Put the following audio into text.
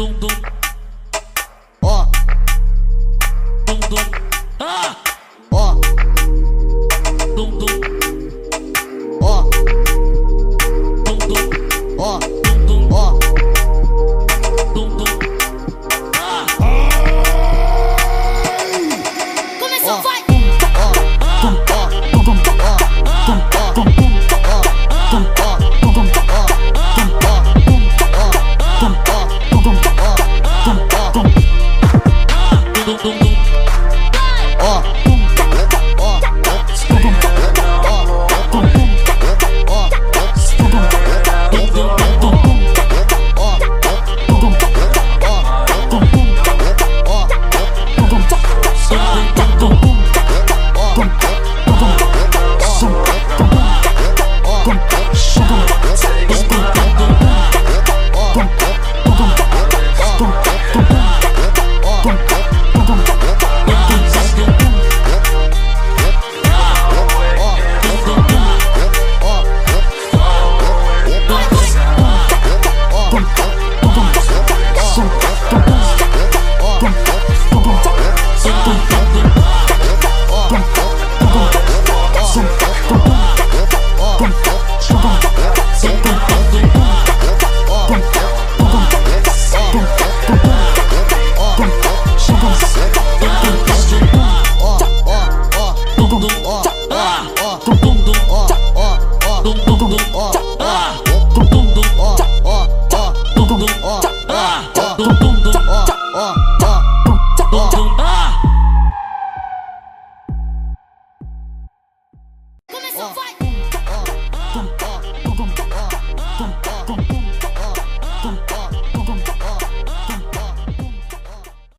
dum dum. Ó. Dum dum. Ah! Ó. Dum dum. Ó. Dum dum. Ó. Dum dum. Ó. Dum dum. Ah! Começou, vai. Bye.